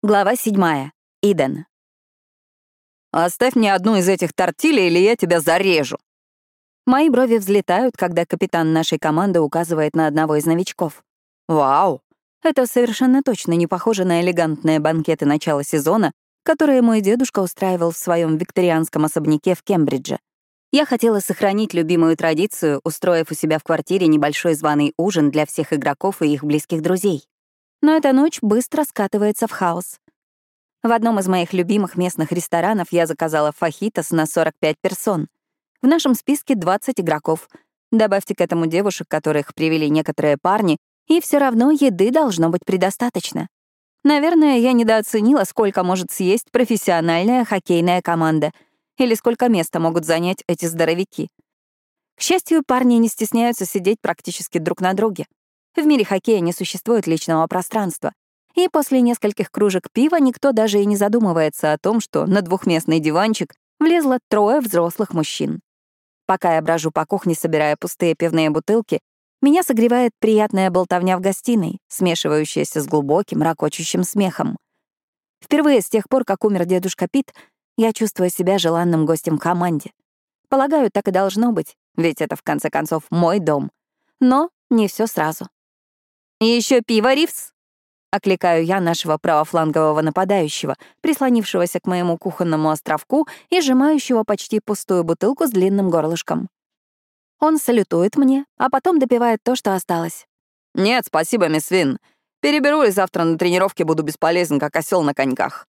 Глава 7. Иден. «Оставь мне одну из этих тортилей, или я тебя зарежу!» Мои брови взлетают, когда капитан нашей команды указывает на одного из новичков. «Вау!» Это совершенно точно не похоже на элегантные банкеты начала сезона, которые мой дедушка устраивал в своем викторианском особняке в Кембридже. Я хотела сохранить любимую традицию, устроив у себя в квартире небольшой званый ужин для всех игроков и их близких друзей. Но эта ночь быстро скатывается в хаос. В одном из моих любимых местных ресторанов я заказала фахитос на 45 персон. В нашем списке 20 игроков. Добавьте к этому девушек, которых привели некоторые парни, и все равно еды должно быть предостаточно. Наверное, я недооценила, сколько может съесть профессиональная хоккейная команда или сколько места могут занять эти здоровяки. К счастью, парни не стесняются сидеть практически друг на друге. В мире хоккея не существует личного пространства. И после нескольких кружек пива никто даже и не задумывается о том, что на двухместный диванчик влезло трое взрослых мужчин. Пока я брожу по кухне, собирая пустые пивные бутылки, меня согревает приятная болтовня в гостиной, смешивающаяся с глубоким, ракочущим смехом. Впервые с тех пор, как умер дедушка Пит, я чувствую себя желанным гостем в команде. Полагаю, так и должно быть, ведь это, в конце концов, мой дом. Но не все сразу. Еще пиво, Ривс!» — окликаю я нашего правофлангового нападающего, прислонившегося к моему кухонному островку и сжимающего почти пустую бутылку с длинным горлышком. Он салютует мне, а потом допивает то, что осталось. «Нет, спасибо, мисс Вин. Переберу и завтра на тренировке буду бесполезен, как осел на коньках».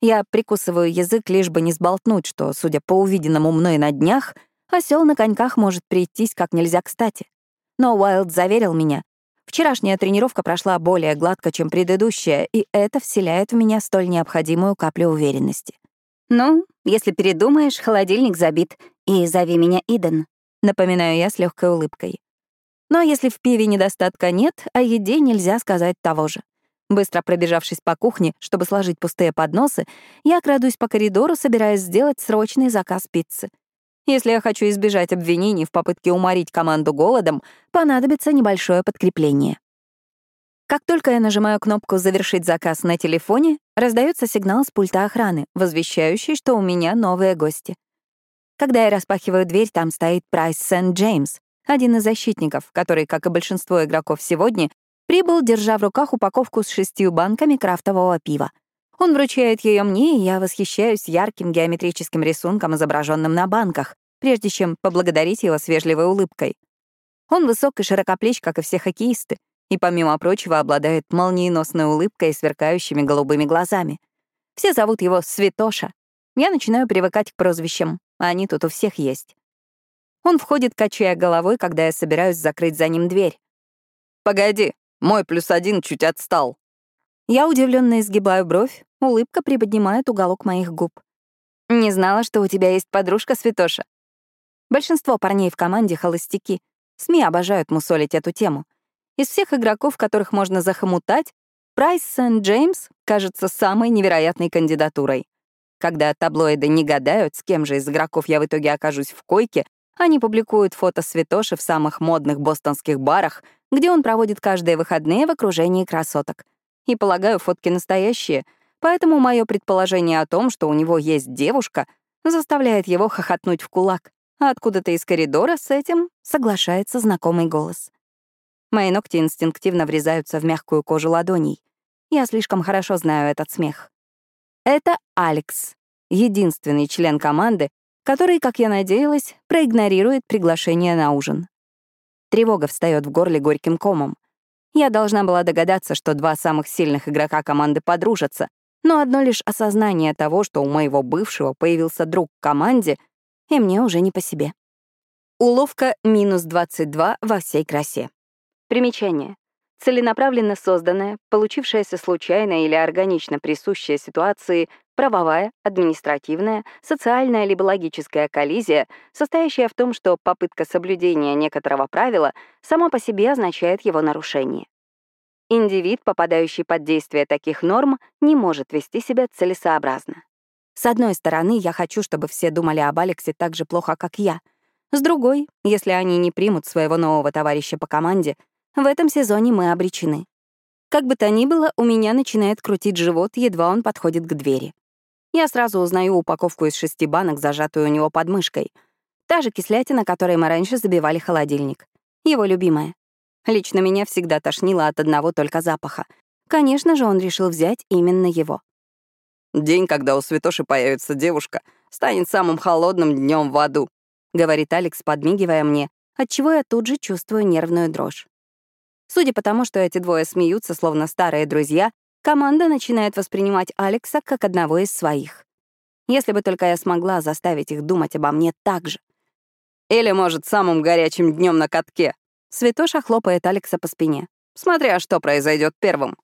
Я прикусываю язык, лишь бы не сболтнуть, что, судя по увиденному мной на днях, осел на коньках может прийтись как нельзя кстати. Но Уайлд заверил меня, Вчерашняя тренировка прошла более гладко, чем предыдущая, и это вселяет в меня столь необходимую каплю уверенности. «Ну, если передумаешь, холодильник забит, и зови меня Иден», — напоминаю я с легкой улыбкой. Но если в пиве недостатка нет, о еде нельзя сказать того же. Быстро пробежавшись по кухне, чтобы сложить пустые подносы, я крадусь по коридору, собираясь сделать срочный заказ пиццы. Если я хочу избежать обвинений в попытке уморить команду голодом, понадобится небольшое подкрепление. Как только я нажимаю кнопку «Завершить заказ» на телефоне, раздается сигнал с пульта охраны, возвещающий, что у меня новые гости. Когда я распахиваю дверь, там стоит Прайс Сент-Джеймс, один из защитников, который, как и большинство игроков сегодня, прибыл, держа в руках упаковку с шестью банками крафтового пива. Он вручает ее мне, и я восхищаюсь ярким геометрическим рисунком, изображенным на банках, прежде чем поблагодарить его с улыбкой. Он высок и широкоплеч, как и все хоккеисты, и, помимо прочего, обладает молниеносной улыбкой и сверкающими голубыми глазами. Все зовут его Святоша. Я начинаю привыкать к прозвищам, а они тут у всех есть. Он входит, качая головой, когда я собираюсь закрыть за ним дверь. «Погоди, мой плюс один чуть отстал», я удивленно изгибаю бровь, улыбка приподнимает уголок моих губ. «Не знала, что у тебя есть подружка, Святоша». Большинство парней в команде — холостяки. СМИ обожают мусолить эту тему. Из всех игроков, которых можно захомутать, Прайс Сент-Джеймс кажется самой невероятной кандидатурой. Когда таблоиды не гадают, с кем же из игроков я в итоге окажусь в койке, они публикуют фото Святоши в самых модных бостонских барах, где он проводит каждые выходные в окружении красоток — и, полагаю, фотки настоящие, поэтому мое предположение о том, что у него есть девушка, заставляет его хохотнуть в кулак, а откуда-то из коридора с этим соглашается знакомый голос. Мои ногти инстинктивно врезаются в мягкую кожу ладоней. Я слишком хорошо знаю этот смех. Это Алекс, единственный член команды, который, как я надеялась, проигнорирует приглашение на ужин. Тревога встает в горле горьким комом. Я должна была догадаться, что два самых сильных игрока команды подружатся, но одно лишь осознание того, что у моего бывшего появился друг в команде, и мне уже не по себе. Уловка минус 22 во всей красе. Примечание. Целенаправленно созданная, получившаяся случайно или органично присущая ситуации правовая, административная, социальная либо логическая коллизия, состоящая в том, что попытка соблюдения некоторого правила сама по себе означает его нарушение. Индивид, попадающий под действие таких норм, не может вести себя целесообразно. С одной стороны, я хочу, чтобы все думали об Алексе так же плохо, как я. С другой, если они не примут своего нового товарища по команде, в этом сезоне мы обречены. Как бы то ни было, у меня начинает крутить живот, едва он подходит к двери. Я сразу узнаю упаковку из шести банок, зажатую у него под мышкой. Та же кислятина, которой мы раньше забивали холодильник. Его любимая. Лично меня всегда тошнило от одного только запаха. Конечно же, он решил взять именно его. «День, когда у Святоши появится девушка, станет самым холодным днем в аду», — говорит Алекс, подмигивая мне, отчего я тут же чувствую нервную дрожь. Судя по тому, что эти двое смеются, словно старые друзья, команда начинает воспринимать Алекса как одного из своих. Если бы только я смогла заставить их думать обо мне так же. Или, может, самым горячим днем на катке. Святоша хлопает Алекса по спине. Смотря что произойдет первым.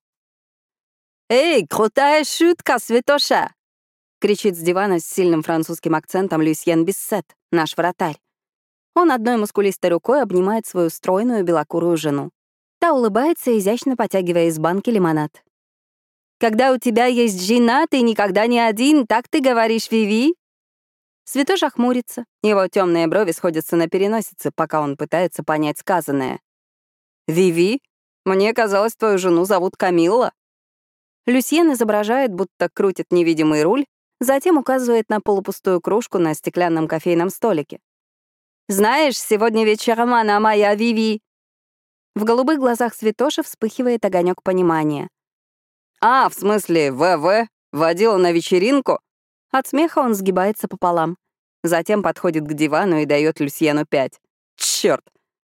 «Эй, крутая шутка, Святоша!» — кричит с дивана с сильным французским акцентом Люсьен Биссет, наш вратарь. Он одной мускулистой рукой обнимает свою стройную белокурую жену. Та улыбается, изящно потягивая из банки лимонад. «Когда у тебя есть жена, ты никогда не один, так ты говоришь, Виви?» Святош охмурится, его темные брови сходятся на переносице, пока он пытается понять сказанное. «Виви? Мне казалось, твою жену зовут Камилла». Люсьен изображает, будто крутит невидимый руль, затем указывает на полупустую кружку на стеклянном кофейном столике. «Знаешь, сегодня вечером она моя Виви. В голубых глазах Святоши вспыхивает огонек понимания. «А, в смысле, ВВ? Водила на вечеринку?» От смеха он сгибается пополам. Затем подходит к дивану и дает Люсьену пять. Черт!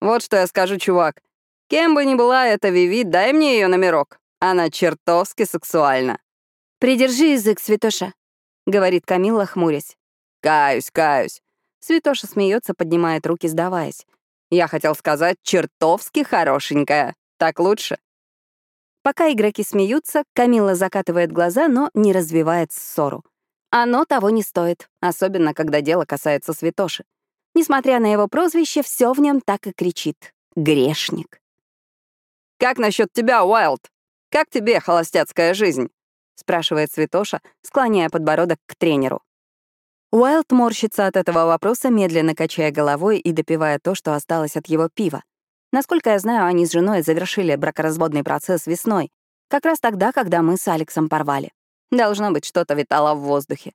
Вот что я скажу, чувак. Кем бы ни была эта Виви, дай мне ее номерок. Она чертовски сексуальна. «Придержи язык, Святоша», — говорит Камилла, хмурясь. «Каюсь, каюсь». Святоша смеется, поднимает руки, сдаваясь. Я хотел сказать чертовски хорошенькая. Так лучше. Пока игроки смеются, Камила закатывает глаза, но не развивает ссору. Оно того не стоит, особенно когда дело касается Святоши. Несмотря на его прозвище, все в нем так и кричит. Грешник. «Как насчет тебя, Уайлд? Как тебе холостяцкая жизнь?» — спрашивает Святоша, склоняя подбородок к тренеру. Уайлд морщится от этого вопроса, медленно качая головой и допивая то, что осталось от его пива. Насколько я знаю, они с женой завершили бракоразводный процесс весной, как раз тогда, когда мы с Алексом порвали. Должно быть, что-то витало в воздухе.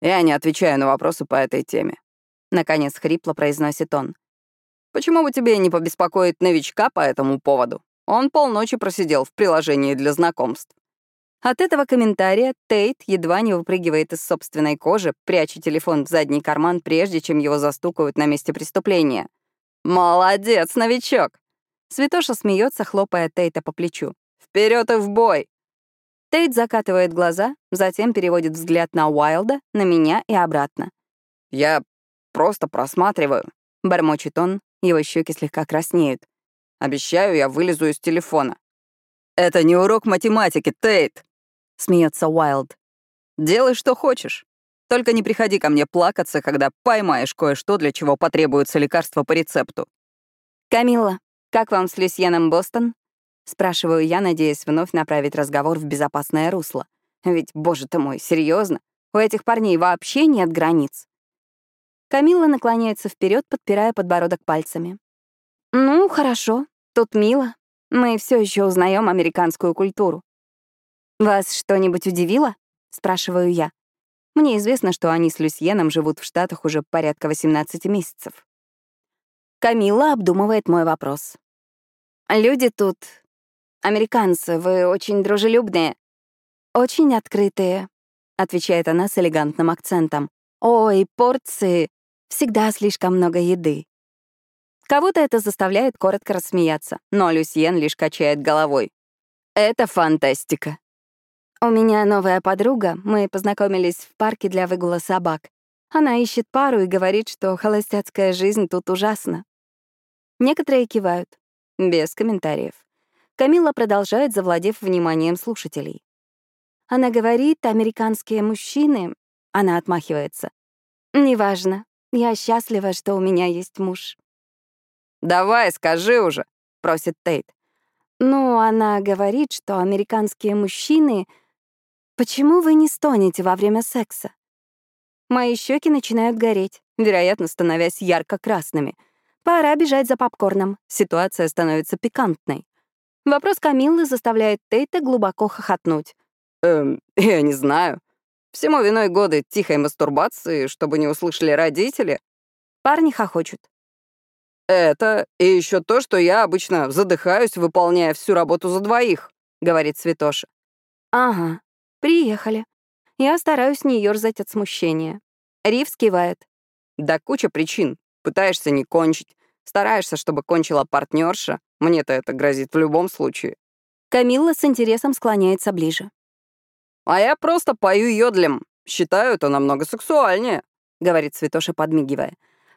«Я не отвечаю на вопросы по этой теме», — наконец хрипло произносит он. «Почему бы тебе не побеспокоить новичка по этому поводу? Он полночи просидел в приложении для знакомств». От этого комментария Тейт едва не выпрыгивает из собственной кожи, пряча телефон в задний карман, прежде чем его застукают на месте преступления. «Молодец, новичок!» Святоша смеется, хлопая Тейта по плечу. Вперед и в бой!» Тейт закатывает глаза, затем переводит взгляд на Уайлда, на меня и обратно. «Я просто просматриваю», — бормочет он, его щеки слегка краснеют. «Обещаю, я вылезу из телефона». «Это не урок математики, Тейт!» — смеется Уайлд. «Делай, что хочешь. Только не приходи ко мне плакаться, когда поймаешь кое-что, для чего потребуется лекарство по рецепту». «Камилла, как вам с Люсьеном Бостон?» — спрашиваю я, надеясь вновь направить разговор в безопасное русло. Ведь, боже ты мой, серьезно, у этих парней вообще нет границ. Камилла наклоняется вперед, подпирая подбородок пальцами. «Ну, хорошо, тут мило. Мы все еще узнаем американскую культуру. «Вас что-нибудь удивило?» — спрашиваю я. Мне известно, что они с Люсьеном живут в Штатах уже порядка 18 месяцев. Камила обдумывает мой вопрос. «Люди тут... Американцы, вы очень дружелюбные. Очень открытые», — отвечает она с элегантным акцентом. «Ой, порции. Всегда слишком много еды». Кого-то это заставляет коротко рассмеяться, но Люсьен лишь качает головой. «Это фантастика». У меня новая подруга, мы познакомились в парке для выгула собак. Она ищет пару и говорит, что холостяцкая жизнь тут ужасна. Некоторые кивают, без комментариев. Камила продолжает, завладев вниманием слушателей. Она говорит, американские мужчины... Она отмахивается. «Неважно. Я счастлива, что у меня есть муж». «Давай, скажи уже», — просит Тейт. Ну, она говорит, что американские мужчины Почему вы не стонете во время секса? Мои щеки начинают гореть, вероятно, становясь ярко-красными. Пора бежать за попкорном. Ситуация становится пикантной. Вопрос Камиллы заставляет Тейта глубоко хохотнуть. Эм, я не знаю. Всему виной годы тихой мастурбации, чтобы не услышали родители. Парни хохочут. Это и еще то, что я обычно задыхаюсь, выполняя всю работу за двоих, говорит Святоша. Ага, приехали. Я стараюсь не ерзать от смущения. Ривз кивает. Да куча причин. Пытаешься не кончить, стараешься, чтобы кончила партнерша. Мне-то это грозит в любом случае. Камилла с интересом склоняется ближе. А я просто пою йодлем. Считаю это намного сексуальнее, говорит Святоша, подмигивая.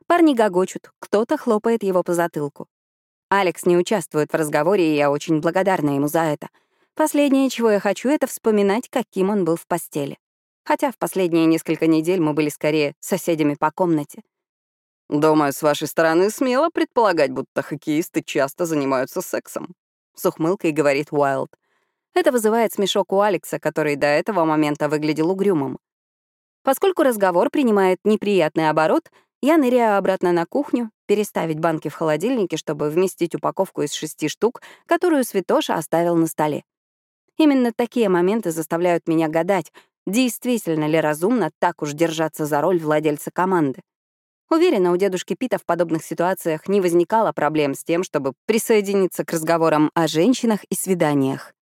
Парни гогочут, кто-то хлопает его по затылку. Алекс не участвует в разговоре, и я очень благодарна ему за это. Последнее, чего я хочу, это вспоминать, каким он был в постели. Хотя в последние несколько недель мы были скорее соседями по комнате. «Думаю, с вашей стороны смело предполагать, будто хоккеисты часто занимаются сексом», — с ухмылкой говорит Уайлд. Это вызывает смешок у Алекса, который до этого момента выглядел угрюмым. Поскольку разговор принимает неприятный оборот, я ныряю обратно на кухню, переставить банки в холодильнике, чтобы вместить упаковку из шести штук, которую Святоша оставил на столе. Именно такие моменты заставляют меня гадать, действительно ли разумно так уж держаться за роль владельца команды. Уверена, у дедушки Пита в подобных ситуациях не возникало проблем с тем, чтобы присоединиться к разговорам о женщинах и свиданиях.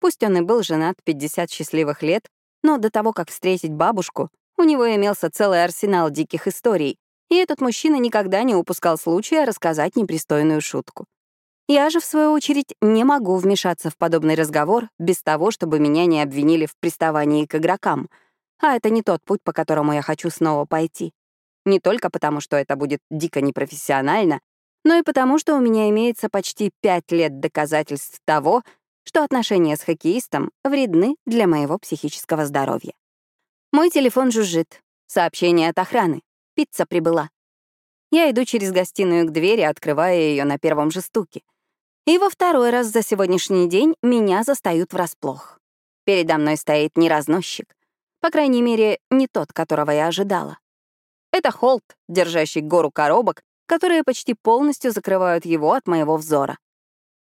Пусть он и был женат 50 счастливых лет, но до того, как встретить бабушку, у него имелся целый арсенал диких историй, и этот мужчина никогда не упускал случая рассказать непристойную шутку. Я же, в свою очередь, не могу вмешаться в подобный разговор без того, чтобы меня не обвинили в приставании к игрокам. А это не тот путь, по которому я хочу снова пойти. Не только потому, что это будет дико непрофессионально, но и потому, что у меня имеется почти пять лет доказательств того, что отношения с хоккеистом вредны для моего психического здоровья. Мой телефон жужжит. Сообщение от охраны. Пицца прибыла. Я иду через гостиную к двери, открывая ее на первом же стуке. И во второй раз за сегодняшний день меня застают врасплох. Передо мной стоит не разносчик. По крайней мере, не тот, которого я ожидала. Это Холт, держащий гору коробок, которые почти полностью закрывают его от моего взора.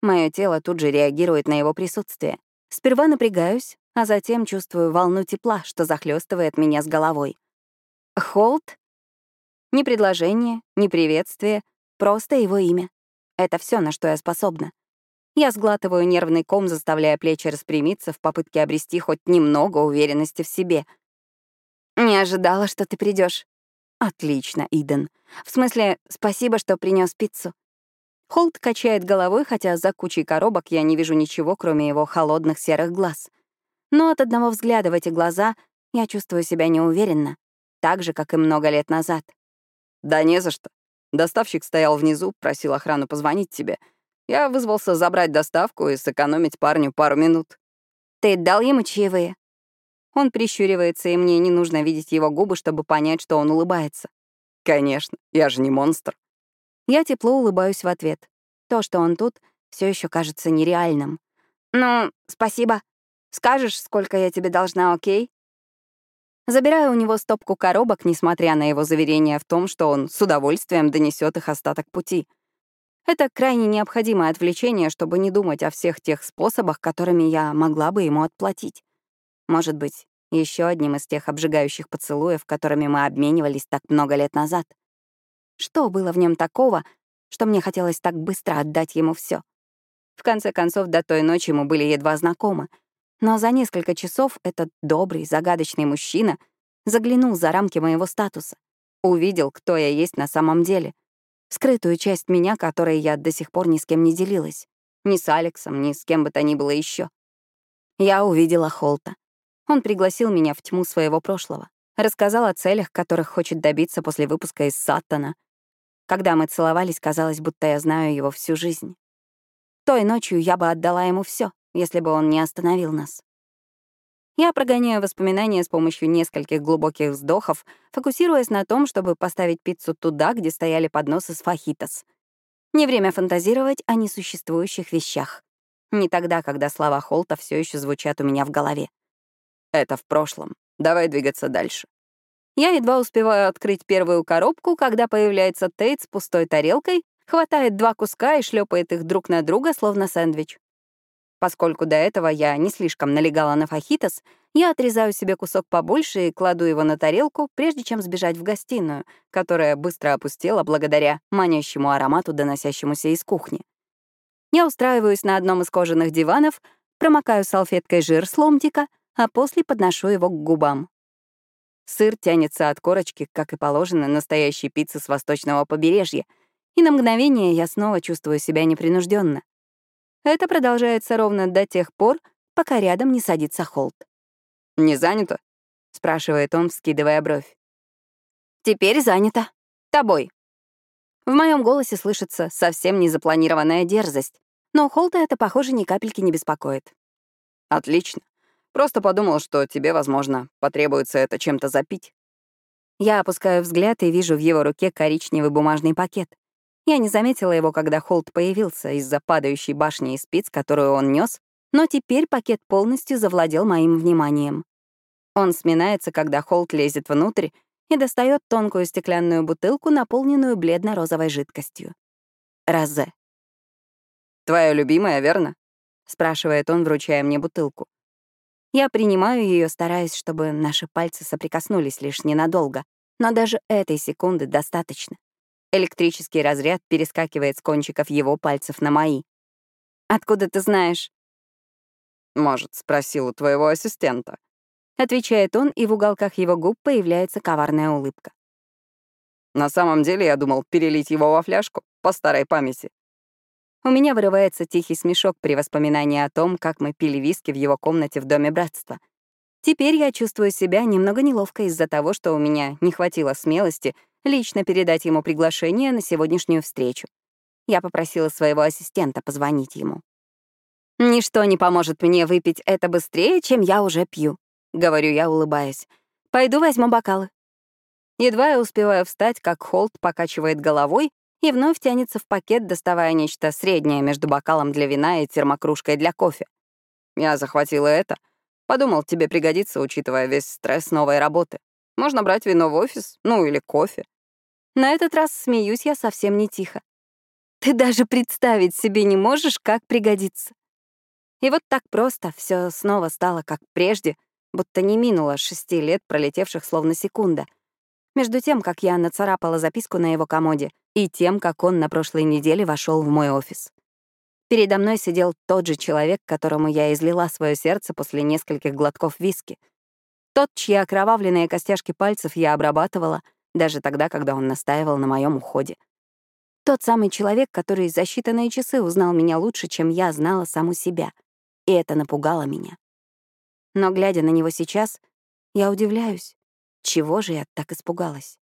Мое тело тут же реагирует на его присутствие. Сперва напрягаюсь, а затем чувствую волну тепла, что захлестывает меня с головой. Холт ни предложение, ни приветствие, просто его имя. Это все, на что я способна. Я сглатываю нервный ком, заставляя плечи распрямиться в попытке обрести хоть немного уверенности в себе. «Не ожидала, что ты придешь. «Отлично, Иден. В смысле, спасибо, что принес пиццу». Холт качает головой, хотя за кучей коробок я не вижу ничего, кроме его холодных серых глаз. Но от одного взгляда в эти глаза я чувствую себя неуверенно, так же, как и много лет назад. «Да не за что. Доставщик стоял внизу, просил охрану позвонить тебе. Я вызвался забрать доставку и сэкономить парню пару минут». «Ты дал ему чаевые?» Он прищуривается, и мне не нужно видеть его губы, чтобы понять, что он улыбается. «Конечно, я же не монстр». Я тепло улыбаюсь в ответ. То, что он тут, все еще кажется нереальным. «Ну, спасибо. Скажешь, сколько я тебе должна, окей?» Забираю у него стопку коробок, несмотря на его заверение в том, что он с удовольствием донесет их остаток пути. Это крайне необходимое отвлечение, чтобы не думать о всех тех способах, которыми я могла бы ему отплатить. Может быть, еще одним из тех обжигающих поцелуев, которыми мы обменивались так много лет назад. Что было в нем такого, что мне хотелось так быстро отдать ему все? В конце концов, до той ночи мы были едва знакомы, но за несколько часов этот добрый, загадочный мужчина заглянул за рамки моего статуса, увидел, кто я есть на самом деле, скрытую часть меня, которой я до сих пор ни с кем не делилась, ни с Алексом, ни с кем бы то ни было еще. Я увидела Холта. Он пригласил меня в тьму своего прошлого, рассказал о целях, которых хочет добиться после выпуска из Саттона. Когда мы целовались, казалось, будто я знаю его всю жизнь. Той ночью я бы отдала ему все, если бы он не остановил нас. Я прогоняю воспоминания с помощью нескольких глубоких вздохов, фокусируясь на том, чтобы поставить пиццу туда, где стояли подносы с фахитос. Не время фантазировать о несуществующих вещах. Не тогда, когда слова Холта все еще звучат у меня в голове. Это в прошлом. Давай двигаться дальше. Я едва успеваю открыть первую коробку, когда появляется Тейт с пустой тарелкой, хватает два куска и шлепает их друг на друга, словно сэндвич. Поскольку до этого я не слишком налегала на фахитос, я отрезаю себе кусок побольше и кладу его на тарелку, прежде чем сбежать в гостиную, которая быстро опустела благодаря манящему аромату, доносящемуся из кухни. Я устраиваюсь на одном из кожаных диванов, промокаю салфеткой жир с ломтика, а после подношу его к губам. Сыр тянется от корочки, как и положено настоящей пиццы с восточного побережья, и на мгновение я снова чувствую себя непринужденно. Это продолжается ровно до тех пор, пока рядом не садится Холт. «Не занято?» — спрашивает он, вскидывая бровь. «Теперь занято. Тобой». В моем голосе слышится совсем незапланированная дерзость, но Холта это, похоже, ни капельки не беспокоит. «Отлично. Просто подумал, что тебе, возможно, потребуется это чем-то запить». Я опускаю взгляд и вижу в его руке коричневый бумажный пакет. Я не заметила его, когда Холт появился из-за падающей башни из спиц, которую он нес, но теперь пакет полностью завладел моим вниманием. Он сминается, когда Холт лезет внутрь и достает тонкую стеклянную бутылку, наполненную бледно-розовой жидкостью. Розе. «Твоя любимая, верно?» — спрашивает он, вручая мне бутылку. Я принимаю ее, стараясь, чтобы наши пальцы соприкоснулись лишь ненадолго, но даже этой секунды достаточно. Электрический разряд перескакивает с кончиков его пальцев на мои. «Откуда ты знаешь?» «Может, спросил у твоего ассистента?» Отвечает он, и в уголках его губ появляется коварная улыбка. «На самом деле я думал перелить его во фляжку, по старой памяти». У меня вырывается тихий смешок при воспоминании о том, как мы пили виски в его комнате в Доме Братства. Теперь я чувствую себя немного неловко из-за того, что у меня не хватило смелости лично передать ему приглашение на сегодняшнюю встречу. Я попросила своего ассистента позвонить ему. «Ничто не поможет мне выпить это быстрее, чем я уже пью», — говорю я, улыбаясь. «Пойду возьму бокалы». Едва я успеваю встать, как Холт покачивает головой и вновь тянется в пакет, доставая нечто среднее между бокалом для вина и термокружкой для кофе. «Я захватила это. Подумал, тебе пригодится, учитывая весь стресс новой работы. Можно брать вино в офис, ну или кофе. На этот раз смеюсь я совсем не тихо. Ты даже представить себе не можешь, как пригодится. И вот так просто все снова стало как прежде, будто не минуло шести лет, пролетевших словно секунда. Между тем, как я нацарапала записку на его комоде, и тем, как он на прошлой неделе вошел в мой офис. Передо мной сидел тот же человек, которому я излила свое сердце после нескольких глотков виски. Тот, чьи окровавленные костяшки пальцев я обрабатывала — даже тогда, когда он настаивал на моем уходе. Тот самый человек, который за считанные часы узнал меня лучше, чем я знала саму себя. И это напугало меня. Но, глядя на него сейчас, я удивляюсь, чего же я так испугалась.